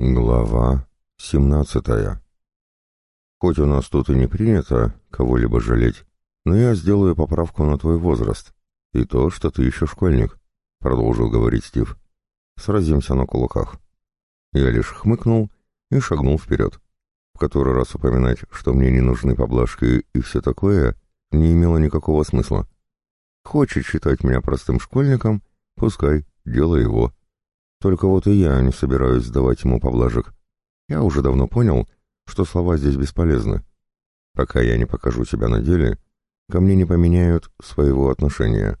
Глава 17 Хоть у нас тут и не принято кого-либо жалеть, но я сделаю поправку на твой возраст и то, что ты еще школьник, — продолжил говорить Стив. Сразимся на кулаках. Я лишь хмыкнул и шагнул вперед. В который раз упоминать, что мне не нужны поблажки и все такое, не имело никакого смысла. Хочет считать меня простым школьником, пускай, дело его. Только вот и я не собираюсь давать ему поблажек. Я уже давно понял, что слова здесь бесполезны. Пока я не покажу себя на деле, ко мне не поменяют своего отношения.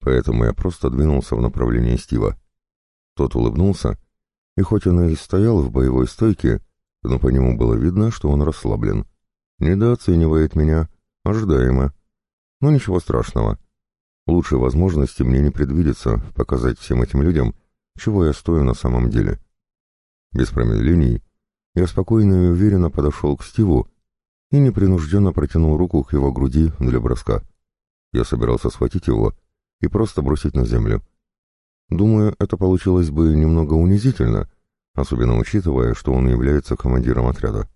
Поэтому я просто двинулся в направлении Стива. Тот улыбнулся, и хоть он и стоял в боевой стойке, но по нему было видно, что он расслаблен. Недооценивает меня, ожидаемо. Но ничего страшного. Лучшей возможности мне не предвидится показать всем этим людям, чего я стою на самом деле. Без промедлений я спокойно и уверенно подошел к Стиву и непринужденно протянул руку к его груди для броска. Я собирался схватить его и просто бросить на землю. Думаю, это получилось бы немного унизительно, особенно учитывая, что он является командиром отряда.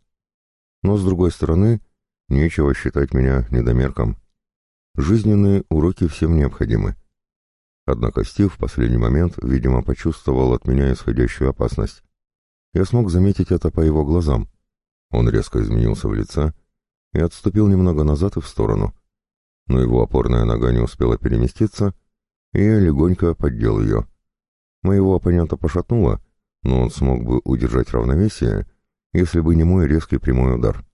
Но, с другой стороны, нечего считать меня недомерком. Жизненные уроки всем необходимы. Однако Стив в последний момент, видимо, почувствовал от меня исходящую опасность. Я смог заметить это по его глазам. Он резко изменился в лице и отступил немного назад и в сторону. Но его опорная нога не успела переместиться, и я легонько поддел ее. Моего оппонента пошатнуло, но он смог бы удержать равновесие, если бы не мой резкий прямой удар.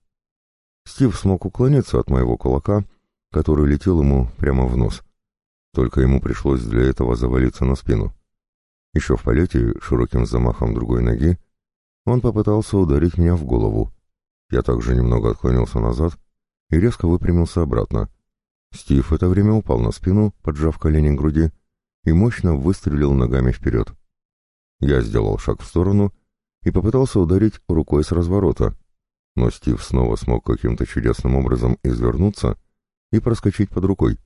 Стив смог уклониться от моего кулака, который летел ему прямо в нос. Только ему пришлось для этого завалиться на спину. Еще в полете, широким замахом другой ноги, он попытался ударить меня в голову. Я также немного отклонился назад и резко выпрямился обратно. Стив в это время упал на спину, поджав колени к груди, и мощно выстрелил ногами вперед. Я сделал шаг в сторону и попытался ударить рукой с разворота, но Стив снова смог каким-то чудесным образом извернуться и проскочить под рукой.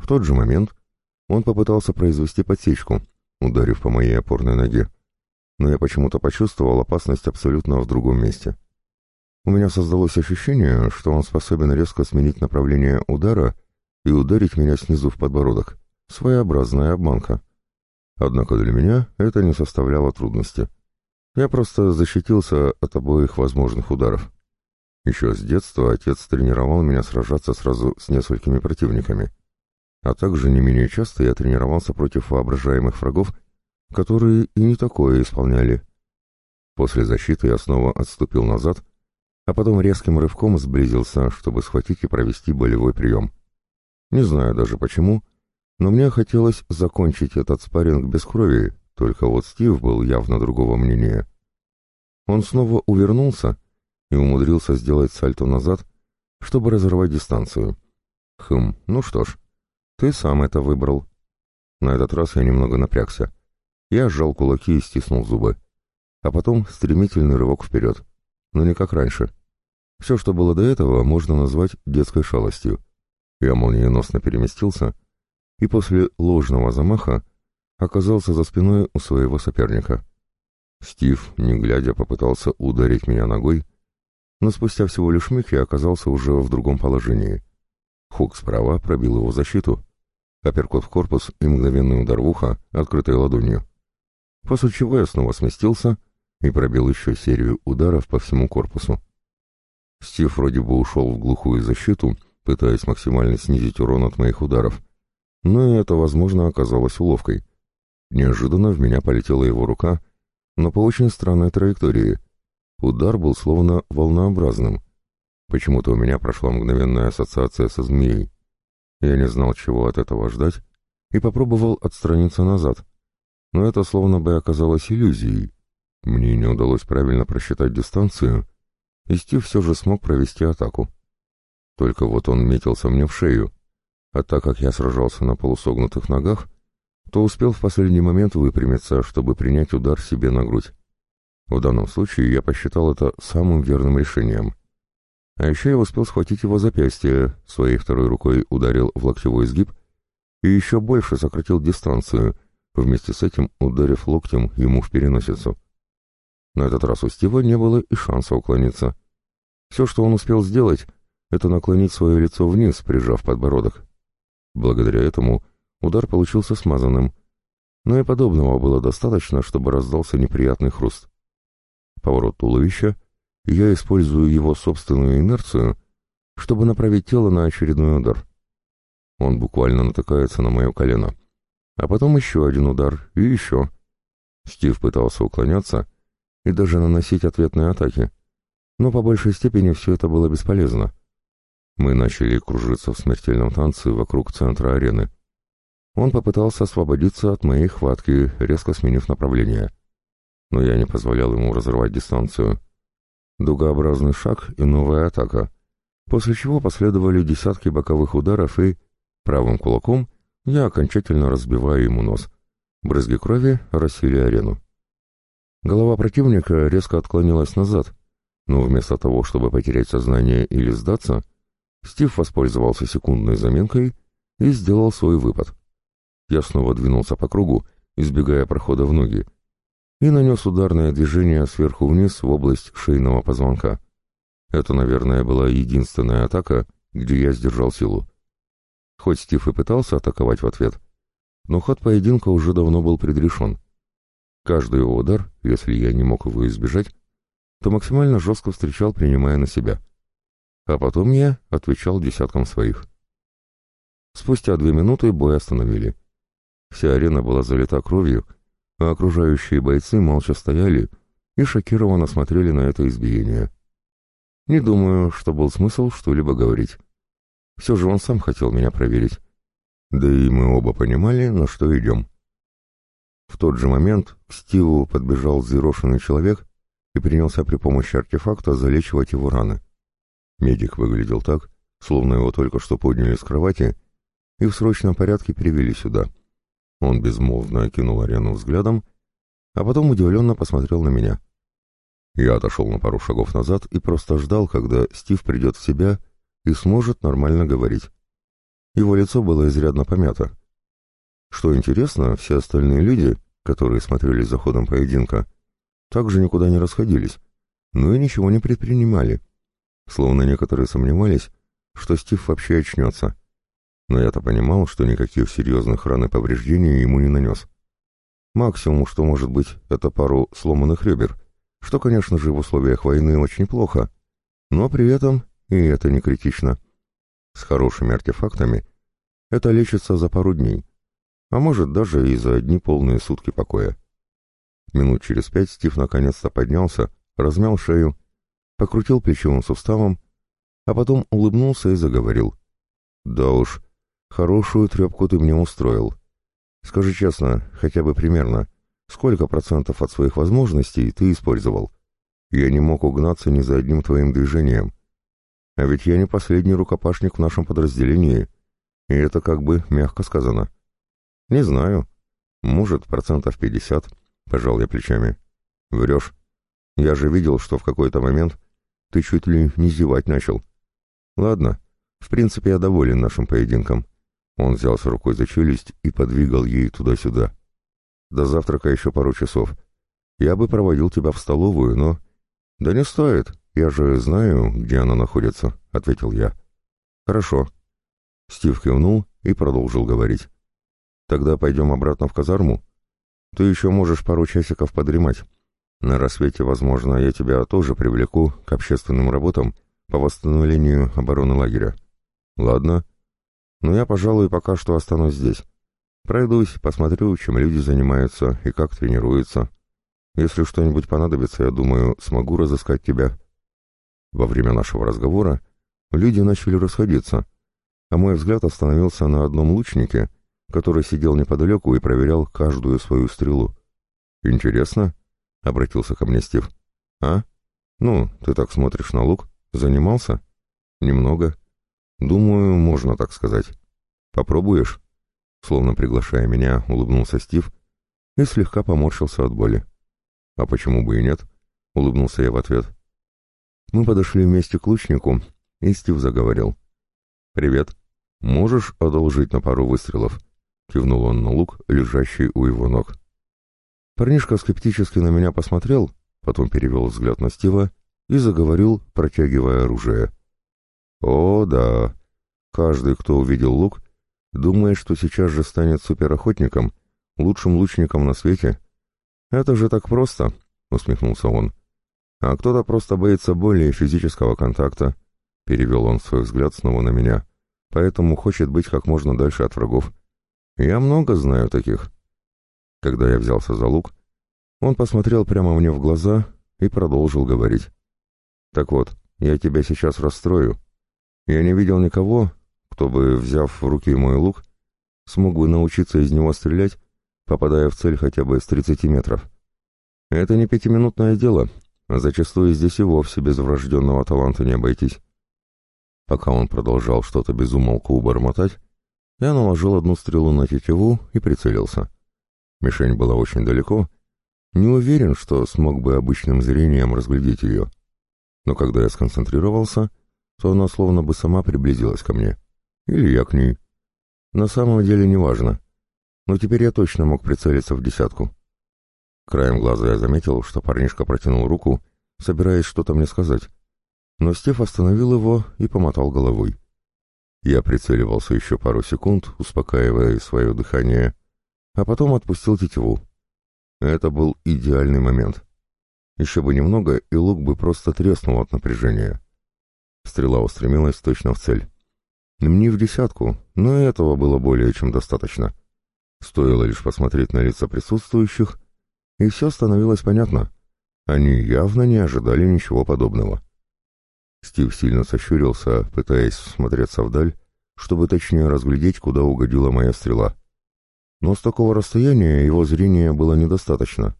В тот же момент он попытался произвести подсечку, ударив по моей опорной ноге но я почему-то почувствовал опасность абсолютно в другом месте. У меня создалось ощущение, что он способен резко сменить направление удара и ударить меня снизу в подбородок. Своеобразная обманка. Однако для меня это не составляло трудности. Я просто защитился от обоих возможных ударов. Еще с детства отец тренировал меня сражаться сразу с несколькими противниками. А также не менее часто я тренировался против воображаемых врагов которые и не такое исполняли. После защиты я снова отступил назад, а потом резким рывком сблизился, чтобы схватить и провести болевой прием. Не знаю даже почему, но мне хотелось закончить этот спарринг без крови, только вот Стив был явно другого мнения. Он снова увернулся и умудрился сделать сальто назад, чтобы разорвать дистанцию. Хм, ну что ж, ты сам это выбрал. На этот раз я немного напрягся. Я сжал кулаки и стиснул зубы. А потом стремительный рывок вперед. Но не как раньше. Все, что было до этого, можно назвать детской шалостью. Я молниеносно переместился и после ложного замаха оказался за спиной у своего соперника. Стив, не глядя, попытался ударить меня ногой, но спустя всего лишь миг я оказался уже в другом положении. Хук справа пробил его защиту, апперкот в корпус и мгновенный удар в ухо, открытой ладонью после чего я снова сместился и пробил еще серию ударов по всему корпусу. Стив вроде бы ушел в глухую защиту, пытаясь максимально снизить урон от моих ударов, но это, возможно, оказалось уловкой. Неожиданно в меня полетела его рука, но по очень странной траектории. Удар был словно волнообразным. Почему-то у меня прошла мгновенная ассоциация со змеей. Я не знал, чего от этого ждать, и попробовал отстраниться назад, но это словно бы оказалось иллюзией. Мне не удалось правильно просчитать дистанцию, и Стив все же смог провести атаку. Только вот он метился мне в шею, а так как я сражался на полусогнутых ногах, то успел в последний момент выпрямиться, чтобы принять удар себе на грудь. В данном случае я посчитал это самым верным решением. А еще я успел схватить его запястье, своей второй рукой ударил в локтевой сгиб и еще больше сократил дистанцию — вместе с этим ударив локтем ему в переносицу. На этот раз у Стива не было и шанса уклониться. Все, что он успел сделать, это наклонить свое лицо вниз, прижав подбородок. Благодаря этому удар получился смазанным, но и подобного было достаточно, чтобы раздался неприятный хруст. Поворот туловища, я использую его собственную инерцию, чтобы направить тело на очередной удар. Он буквально натыкается на мое колено. А потом еще один удар, и еще. Стив пытался уклоняться и даже наносить ответные атаки, но по большей степени все это было бесполезно. Мы начали кружиться в смертельном танце вокруг центра арены. Он попытался освободиться от моей хватки, резко сменив направление. Но я не позволял ему разрывать дистанцию. Дугообразный шаг и новая атака, после чего последовали десятки боковых ударов и, правым кулаком, я окончательно разбиваю ему нос. Брызги крови рассели арену. Голова противника резко отклонилась назад, но вместо того, чтобы потерять сознание или сдаться, Стив воспользовался секундной заминкой и сделал свой выпад. Я снова двинулся по кругу, избегая прохода в ноги, и нанес ударное движение сверху вниз в область шейного позвонка. Это, наверное, была единственная атака, где я сдержал силу. Хоть Стив и пытался атаковать в ответ, но ход поединка уже давно был предрешен. Каждый его удар, если я не мог его избежать, то максимально жестко встречал, принимая на себя. А потом я отвечал десяткам своих. Спустя две минуты бой остановили. Вся арена была залита кровью, а окружающие бойцы молча стояли и шокированно смотрели на это избиение. Не думаю, что был смысл что-либо говорить. Все же он сам хотел меня проверить. Да и мы оба понимали, на что идем. В тот же момент к Стиву подбежал взъерошенный человек и принялся при помощи артефакта залечивать его раны. Медик выглядел так, словно его только что подняли с кровати и в срочном порядке перевели сюда. Он безмолвно окинул арену взглядом, а потом удивленно посмотрел на меня. Я отошел на пару шагов назад и просто ждал, когда Стив придет в себя и сможет нормально говорить. Его лицо было изрядно помято. Что интересно, все остальные люди, которые смотрели за ходом поединка, также никуда не расходились, но и ничего не предпринимали. Словно некоторые сомневались, что Стив вообще очнется. Но я-то понимал, что никаких серьезных ран и повреждений ему не нанес. Максимум, что может быть, это пару сломанных ребер, что, конечно же, в условиях войны очень плохо, но при этом и это не критично. С хорошими артефактами это лечится за пару дней, а может даже и за одни полные сутки покоя. Минут через пять Стив наконец-то поднялся, размял шею, покрутил плечевым суставом, а потом улыбнулся и заговорил. «Да уж, хорошую трепку ты мне устроил. Скажи честно, хотя бы примерно, сколько процентов от своих возможностей ты использовал? Я не мог угнаться ни за одним твоим движением. А ведь я не последний рукопашник в нашем подразделении, и это как бы мягко сказано». «Не знаю. Может, процентов пятьдесят», — пожал я плечами. «Врешь. Я же видел, что в какой-то момент ты чуть ли не зевать начал. Ладно, в принципе, я доволен нашим поединком». Он взялся рукой за челюсть и подвигал ей туда-сюда. «До завтрака еще пару часов. Я бы проводил тебя в столовую, но...» «Да не стоит. Я же знаю, где она находится», — ответил я. «Хорошо». Стив кивнул и продолжил говорить. Тогда пойдем обратно в казарму. Ты еще можешь пару часиков подремать. На рассвете, возможно, я тебя тоже привлеку к общественным работам по восстановлению обороны лагеря. Ладно. Но я, пожалуй, пока что останусь здесь. Пройдусь, посмотрю, чем люди занимаются и как тренируются. Если что-нибудь понадобится, я думаю, смогу разыскать тебя. Во время нашего разговора люди начали расходиться, а мой взгляд остановился на одном лучнике — который сидел неподалеку и проверял каждую свою стрелу. «Интересно?» — обратился ко мне Стив. «А? Ну, ты так смотришь на лук. Занимался?» «Немного. Думаю, можно так сказать. Попробуешь?» Словно приглашая меня, улыбнулся Стив и слегка поморщился от боли. «А почему бы и нет?» — улыбнулся я в ответ. Мы подошли вместе к лучнику, и Стив заговорил. «Привет. Можешь одолжить на пару выстрелов?» Кивнул он на лук, лежащий у его ног. Парнишка скептически на меня посмотрел, потом перевел взгляд на Стива и заговорил, протягивая оружие. «О, да. Каждый, кто увидел лук, думает, что сейчас же станет суперохотником, лучшим лучником на свете. Это же так просто», — усмехнулся он. «А кто-то просто боится боли и физического контакта», — перевел он свой взгляд снова на меня, «поэтому хочет быть как можно дальше от врагов. Я много знаю таких». Когда я взялся за лук, он посмотрел прямо мне в глаза и продолжил говорить. «Так вот, я тебя сейчас расстрою. Я не видел никого, кто бы, взяв в руки мой лук, смог бы научиться из него стрелять, попадая в цель хотя бы с 30 метров. Это не пятиминутное дело, а зачастую здесь и вовсе без врожденного таланта не обойтись». Пока он продолжал что-то безумолку бормотать, я наложил одну стрелу на тетиву и прицелился. Мишень была очень далеко, не уверен, что смог бы обычным зрением разглядеть ее. Но когда я сконцентрировался, то она словно бы сама приблизилась ко мне. Или я к ней. На самом деле неважно. Но теперь я точно мог прицелиться в десятку. Краем глаза я заметил, что парнишка протянул руку, собираясь что-то мне сказать. Но Стеф остановил его и помотал головой. Я прицеливался еще пару секунд, успокаивая свое дыхание, а потом отпустил тетиву. Это был идеальный момент. Еще бы немного, и лук бы просто треснул от напряжения. Стрела устремилась точно в цель. Не в десятку, но этого было более чем достаточно. Стоило лишь посмотреть на лица присутствующих, и все становилось понятно. Они явно не ожидали ничего подобного. Стив сильно сощурился, пытаясь смотреться вдаль, чтобы точнее разглядеть, куда угодила моя стрела но с такого расстояния его зрения было недостаточно.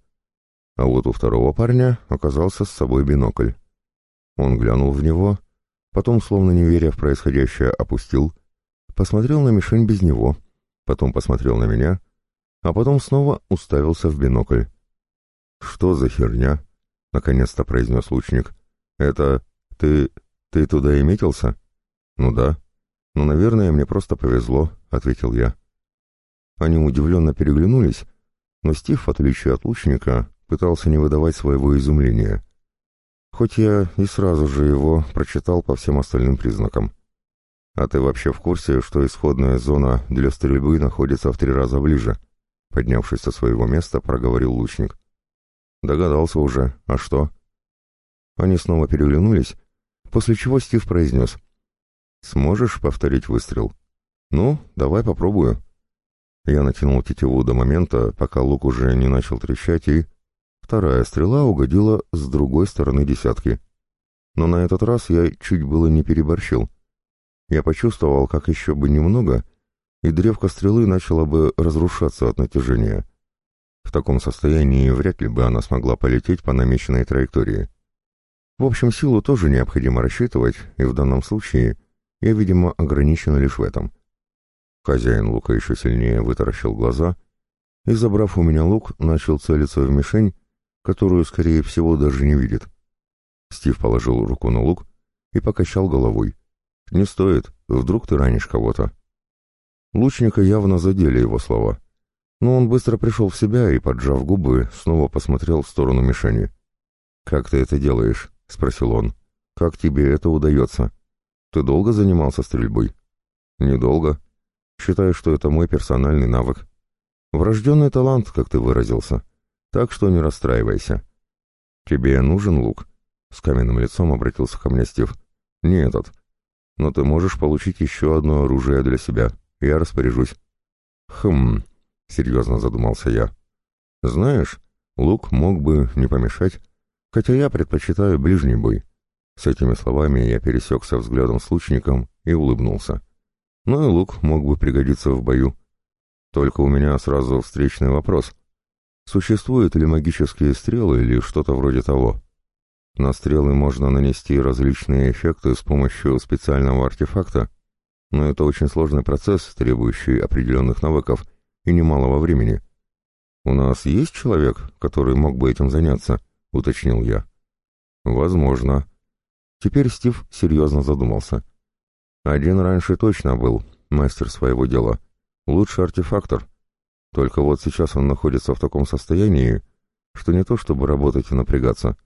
А вот у второго парня оказался с собой бинокль. Он глянул в него, потом, словно не веря в происходящее, опустил, посмотрел на мишень без него, потом посмотрел на меня, а потом снова уставился в бинокль. «Что за херня?» — наконец-то произнес лучник. «Это... ты... ты туда и метился?» «Ну да. Ну, наверное, мне просто повезло», — ответил я. Они удивленно переглянулись, но Стив, в отличие от лучника, пытался не выдавать своего изумления. Хоть я и сразу же его прочитал по всем остальным признакам. «А ты вообще в курсе, что исходная зона для стрельбы находится в три раза ближе?» Поднявшись со своего места, проговорил лучник. «Догадался уже. А что?» Они снова переглянулись, после чего Стив произнес. «Сможешь повторить выстрел?» «Ну, давай попробую». Я натянул тетиву до момента, пока лук уже не начал трещать, и... Вторая стрела угодила с другой стороны десятки. Но на этот раз я чуть было не переборщил. Я почувствовал, как еще бы немного, и древко стрелы начало бы разрушаться от натяжения. В таком состоянии вряд ли бы она смогла полететь по намеченной траектории. В общем, силу тоже необходимо рассчитывать, и в данном случае я, видимо, ограничен лишь в этом. Хозяин лука еще сильнее вытаращил глаза и, забрав у меня лук, начал целиться в мишень, которую, скорее всего, даже не видит. Стив положил руку на лук и покачал головой. «Не стоит, вдруг ты ранишь кого-то». Лучника явно задели его слова, но он быстро пришел в себя и, поджав губы, снова посмотрел в сторону мишени. «Как ты это делаешь?» — спросил он. «Как тебе это удается? Ты долго занимался стрельбой?» «Недолго», Считаю, что это мой персональный навык. Врожденный талант, как ты выразился. Так что не расстраивайся. Тебе нужен лук? С каменным лицом обратился ко мне Стив. Не этот. Но ты можешь получить еще одно оружие для себя. Я распоряжусь. Хм, серьезно задумался я. Знаешь, лук мог бы не помешать, хотя я предпочитаю ближний бой. С этими словами я пересекся взглядом с лучником и улыбнулся но и лук мог бы пригодиться в бою. Только у меня сразу встречный вопрос. Существуют ли магические стрелы или что-то вроде того? На стрелы можно нанести различные эффекты с помощью специального артефакта, но это очень сложный процесс, требующий определенных навыков и немалого времени. «У нас есть человек, который мог бы этим заняться?» — уточнил я. «Возможно». Теперь Стив серьезно задумался. Один раньше точно был, мастер своего дела. Лучший артефактор. Только вот сейчас он находится в таком состоянии, что не то чтобы работать и напрягаться.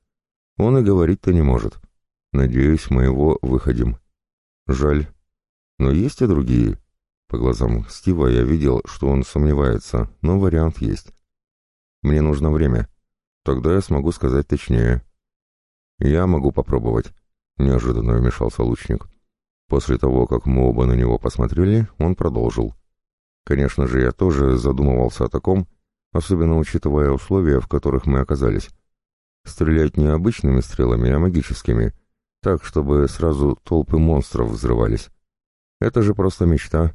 Он и говорить-то не может. Надеюсь, мы его выходим. Жаль. Но есть и другие. По глазам Стива я видел, что он сомневается, но вариант есть. Мне нужно время. Тогда я смогу сказать точнее. Я могу попробовать. Неожиданно вмешался лучник. После того, как мы оба на него посмотрели, он продолжил. Конечно же, я тоже задумывался о таком, особенно учитывая условия, в которых мы оказались. Стрелять не обычными стрелами, а магическими, так, чтобы сразу толпы монстров взрывались. Это же просто мечта.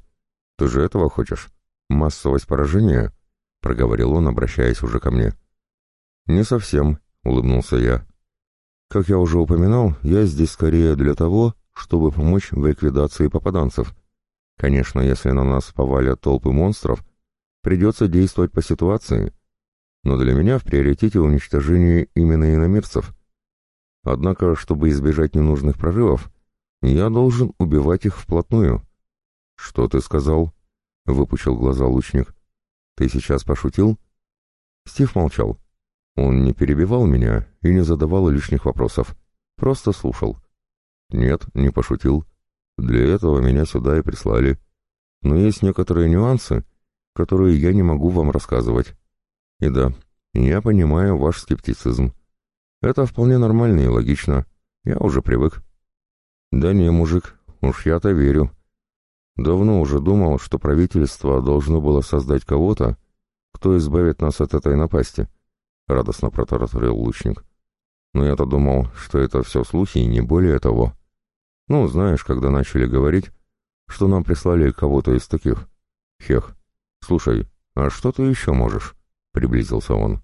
Ты же этого хочешь? Массовость поражения? Проговорил он, обращаясь уже ко мне. Не совсем, улыбнулся я. Как я уже упоминал, я здесь скорее для того, чтобы помочь в ликвидации попаданцев. Конечно, если на нас повалят толпы монстров, придется действовать по ситуации, но для меня в приоритете уничтожение именно иномирцев. Однако, чтобы избежать ненужных прорывов, я должен убивать их вплотную. «Что ты сказал?» — выпучил глаза лучник. «Ты сейчас пошутил?» Стив молчал. Он не перебивал меня и не задавал лишних вопросов, просто слушал. Нет, не пошутил. Для этого меня сюда и прислали. Но есть некоторые нюансы, которые я не могу вам рассказывать. И да, я понимаю ваш скептицизм. Это вполне нормально и логично. Я уже привык. Да не, мужик, уж я-то верю. Давно уже думал, что правительство должно было создать кого-то, кто избавит нас от этой напасти. — радостно протараторил лучник. «Но я-то думал, что это все слухи и не более того. Ну, знаешь, когда начали говорить, что нам прислали кого-то из таких. Хех, слушай, а что ты еще можешь?» — приблизился он.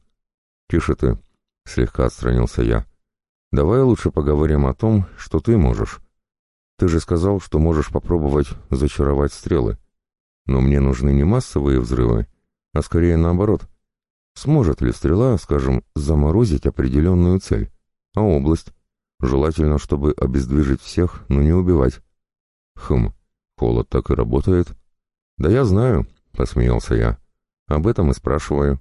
«Тише ты», — слегка отстранился я. «Давай лучше поговорим о том, что ты можешь. Ты же сказал, что можешь попробовать зачаровать стрелы. Но мне нужны не массовые взрывы, а скорее наоборот — Сможет ли стрела, скажем, заморозить определенную цель? А область? Желательно, чтобы обездвижить всех, но не убивать. Хм, холод так и работает. Да я знаю, посмеялся я. Об этом и спрашиваю.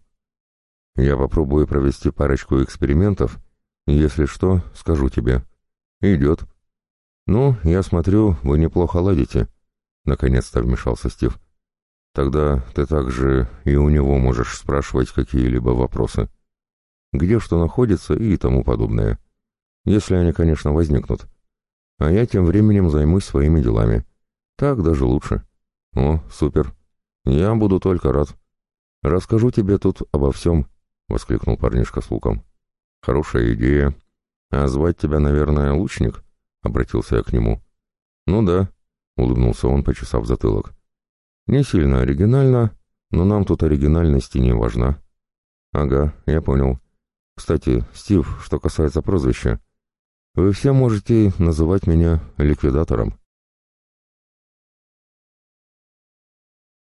Я попробую провести парочку экспериментов. Если что, скажу тебе. Идет. Ну, я смотрю, вы неплохо ладите. Наконец-то вмешался Стив. Тогда ты также и у него можешь спрашивать какие-либо вопросы. Где что находится и тому подобное. Если они, конечно, возникнут. А я тем временем займусь своими делами. Так даже лучше. О, супер. Я буду только рад. Расскажу тебе тут обо всем, — воскликнул парнишка с луком. Хорошая идея. А звать тебя, наверное, лучник? — обратился я к нему. Ну да, — улыбнулся он, почесав затылок. Не сильно оригинально, но нам тут оригинальности не важна. Ага, я понял. Кстати, Стив, что касается прозвища, вы все можете называть меня ликвидатором.